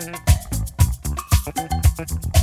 Thank you.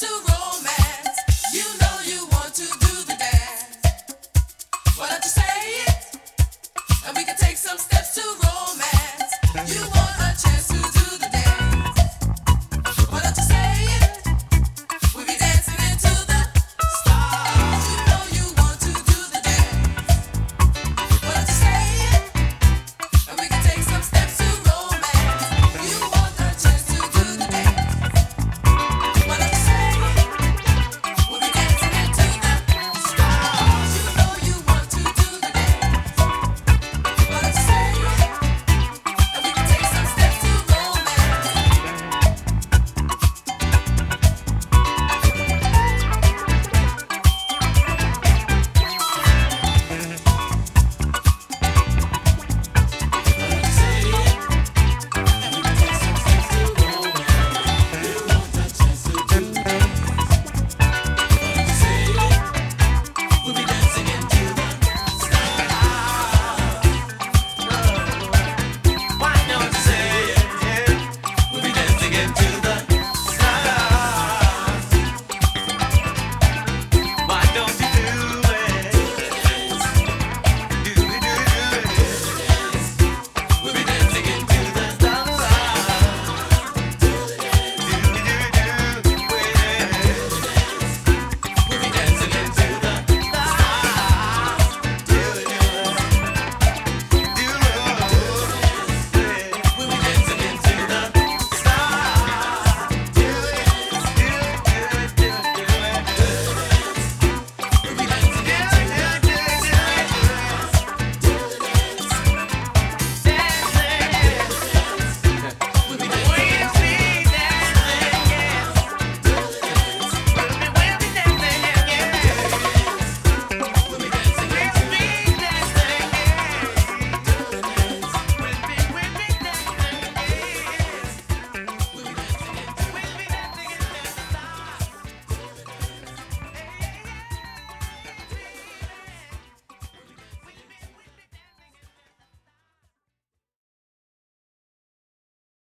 to